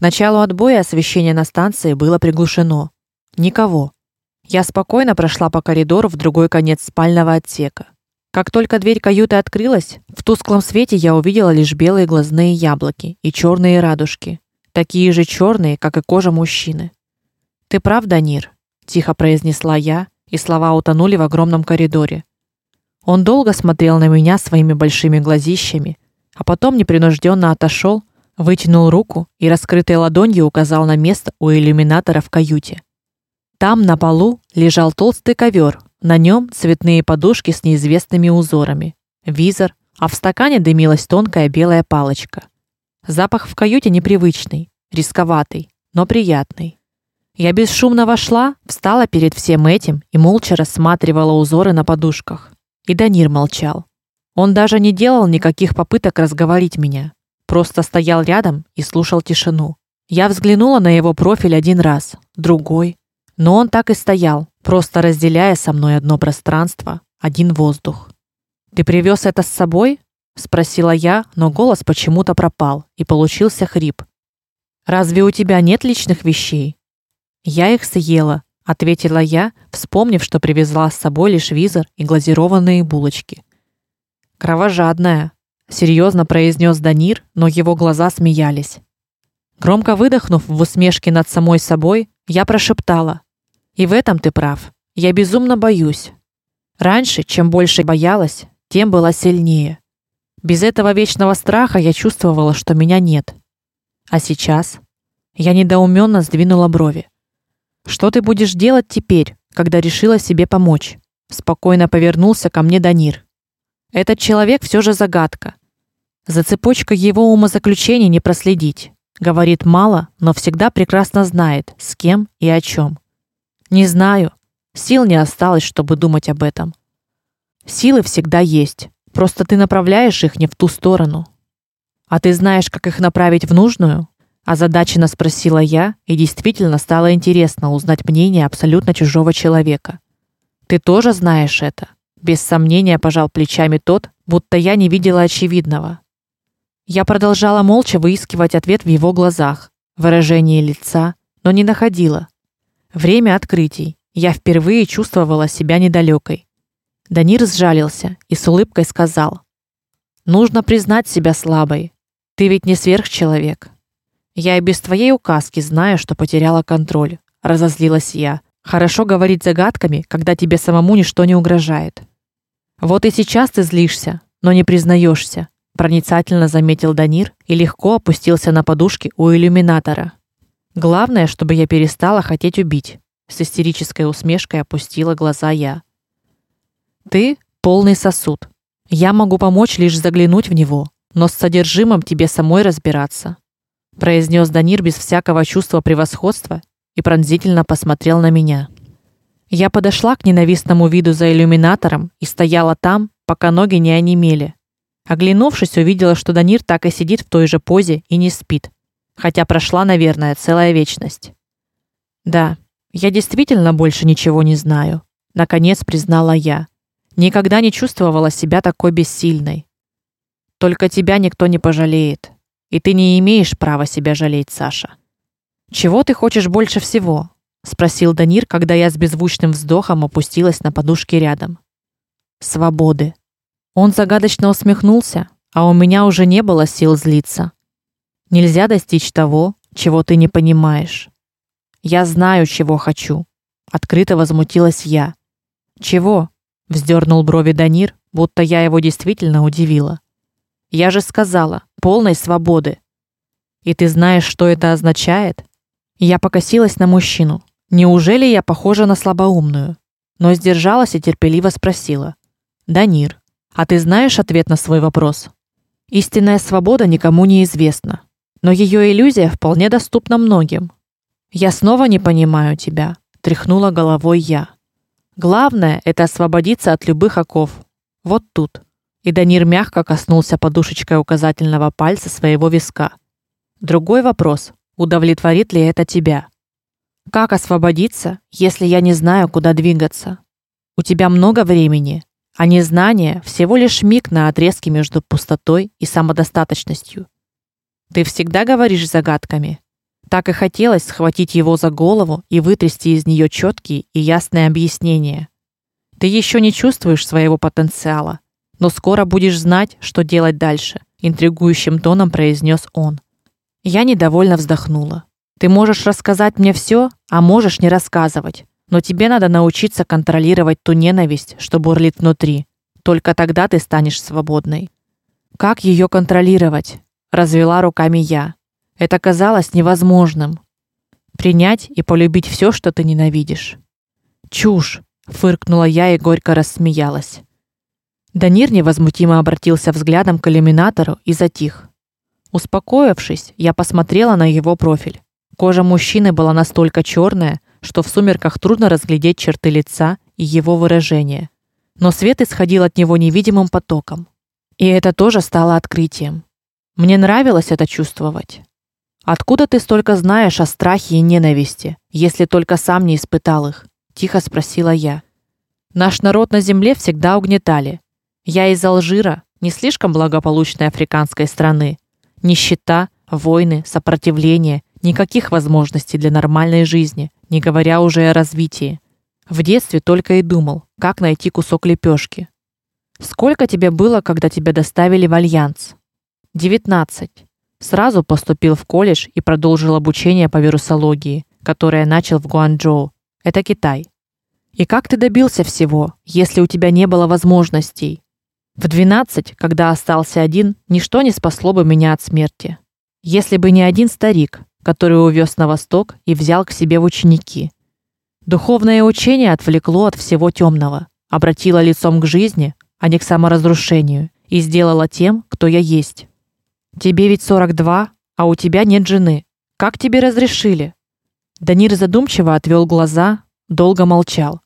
Началу отбоя освещение на станции было приглушено. Никого. Я спокойно прошла по коридору в другой конец спального отсека. Как только дверь каюты открылась, в тусклом свете я увидела лишь белые глазные яблоки и черные радужки, такие же черные, как и кожа мужчины. Ты прав, Данир, тихо произнесла я, и слова утонули в огромном коридоре. Он долго смотрел на меня своими большими глазищами, а потом непринужденно отошел, вытянул руку и раскрытой ладонью указал на место у иллюминатора в каюте. Там на полу лежал толстый ковер, на нем цветные подушки с неизвестными узорами, визор, а в стакане дымилась тонкая белая палочка. Запах в каюте непривычный, рисковатый, но приятный. Я бесшумно вошла, встала перед всем этим и молча рассматривала узоры на подушках. И Данир молчал. Он даже не делал никаких попыток разговорить меня, просто стоял рядом и слушал тишину. Я взглянула на его профиль один раз, другой, но он так и стоял, просто разделяя со мной одно пространство, один воздух. Ты привез это с собой? спросила я, но голос почему-то пропал, и получился хрип. Разве у тебя нет личных вещей? Я их съела, ответила я, вспомнив, что привезла с собой лишь визор и глазированные булочки. Кровожадная, серьезно произнес Данир, но его глаза смеялись. Громко выдохнув в усмешке над самой собой, я прошептала: и в этом ты прав. Я безумно боюсь. Раньше, чем больше боялась, тем была сильнее. Без этого вечного страха я чувствовала, что меня нет. А сейчас я недоуменно сдвинула брови. Что ты будешь делать теперь, когда решила себе помочь? Спокойно повернулся ко мне Данир. Этот человек все же загадка. За цепочкой его умозаключений не проследить. Говорит мало, но всегда прекрасно знает, с кем и о чем. Не знаю. Сил не осталось, чтобы думать об этом. Силы всегда есть, просто ты направляешь их не в ту сторону. А ты знаешь, как их направить в нужную? озадаченно спросила я, и действительно стало интересно узнать мнение абсолютно чужого человека. Ты тоже знаешь это? Без сомнения пожал плечами тот, будто я не видела очевидного. Я продолжала молча выискивать ответ в его глазах, выражение лица, но не находила. Время открытий. Я впервые чувствовала себя недалекой. Данир сжалился и с улыбкой сказал: "Нужно признать себя слабой. Ты ведь не сверхчеловек. Я и без твоей указки знаю, что потеряла контроль", разозлилась я. Хорошо говорить загадками, когда тебе самому ничто не угрожает. Вот и сейчас ты злишься, но не признаешься, проницательно заметил Данир и легко опустился на подушки у иллюминатора. Главное, чтобы я перестала хотеть убить. С истерической усмешкой опустила глаза я. Ты полный сосуд. Я могу помочь лишь заглянуть в него, но с содержимым тебе самой разбираться, произнес Данир без всякого чувства превосходства и пронзительно посмотрел на меня. Я подошла к ненавистному виду за иллюминатором и стояла там, пока ноги не онемели. Оглянувшись, увидела, что Данир так и сидит в той же позе и не спит хотя прошла, наверное, целая вечность. Да, я действительно больше ничего не знаю, наконец признала я. Никогда не чувствовала себя такой бессильной. Только тебя никто не пожалеет, и ты не имеешь права себя жалеть, Саша. Чего ты хочешь больше всего? спросил Данир, когда я с беззвучным вздохом опустилась на подушки рядом. Свободы. Он загадочно усмехнулся, а у меня уже не было сил злиться. Нельзя достичь того, чего ты не понимаешь. Я знаю, чего хочу, открыто возмутилась я. Чего? вздернул брови Данир, будто я его действительно удивила. Я же сказала, полной свободы. И ты знаешь, что это означает? Я покосилась на мужчину. Неужели я похожа на слабоумную? Но сдержалась и терпеливо спросила: "Данир, а ты знаешь ответ на свой вопрос?" Истинная свобода никому не известна но ее иллюзия вполне доступна многим. Я снова не понимаю тебя, тряхнула головой я. Главное это освободиться от любых оков. Вот тут. И Данир мягко коснулся подушечкой указательного пальца своего виска. Другой вопрос: удовлетворит ли это тебя? Как освободиться, если я не знаю, куда двигаться? У тебя много времени, а незнание всего лишь миг на отрезке между пустотой и самодостаточностью. Ты всегда говоришь загадками. Так и хотелось схватить его за голову и вытрясти из нее четкие и ясные объяснения. Ты еще не чувствуешь своего потенциала, но скоро будешь знать, что делать дальше, интригующим тоном произнес он. Я недовольно вздохнула. Ты можешь рассказать мне все, а можешь не рассказывать, но тебе надо научиться контролировать ту ненависть, что бурлит внутри. Только тогда ты станешь свободной. Как ее контролировать? развела руками я. Это казалось невозможным. Принять и полюбить все, что ты ненавидишь. Чушь, фыркнула я и горько рассмеялась. Данир невозмутимо обратился взглядом к иллюминатору и затих. Успокоившись, я посмотрела на его профиль. Кожа мужчины была настолько черная, что в сумерках трудно разглядеть черты лица и его выражение. Но свет исходил от него невидимым потоком. И это тоже стало открытием. Мне нравилось это чувствовать. Откуда ты столько знаешь о страхе и ненависти, если только сам не испытал их? тихо спросила я. Наш народ на земле всегда угнетали. Я из Алжира, не слишком благополучной африканской страны. Нищета, войны, сопротивление, никаких возможностей для нормальной жизни, не говоря уже о развитии. В детстве только и думал, как найти кусок лепешки. Сколько тебе было, когда тебя доставили в Альянс? 19. Сразу поступил в колледж и продолжил обучение по вирусологии, которое начал в Гуанчжоу. Это Китай. И как ты добился всего, если у тебя не было возможностей? В 12, когда остался один, ничто не спасло бы меня от смерти. Если бы не один старик, который увез на восток и взял к себе в ученики. Духовное учение отвлекло от всего темного, обратило лицом к жизни, а не к саморазрушению, и сделало тем, кто я есть. Тебе ведь 42, а у тебя нет жены. Как тебе разрешили? Данир задумчиво отвел глаза, долго молчал.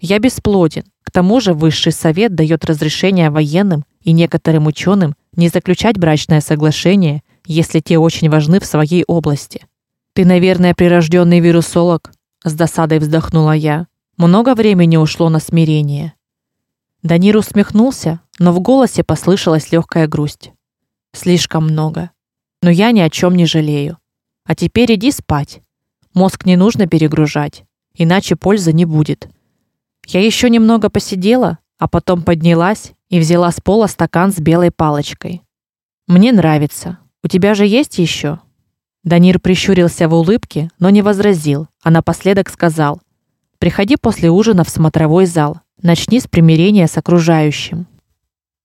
Я бесплоден. К тому же высший совет дает разрешение военным и некоторым ученым не заключать брачное соглашение, если те очень важны в своей области. Ты, наверное, прирожденный вирусолог, с досадой вздохнула я. Много времени ушло на смирение. Данир усмехнулся, но в голосе послышалась легкая грусть. Слишком много. Но я ни о чем не жалею. А теперь иди спать. Мозг не нужно перегружать, иначе пользы не будет. Я еще немного посидела, а потом поднялась и взяла с пола стакан с белой палочкой. Мне нравится. У тебя же есть еще? Данир прищурился в улыбке, но не возразил, а напоследок сказал: "Приходи после ужина в смотровой зал. Начни с примирения с окружающим".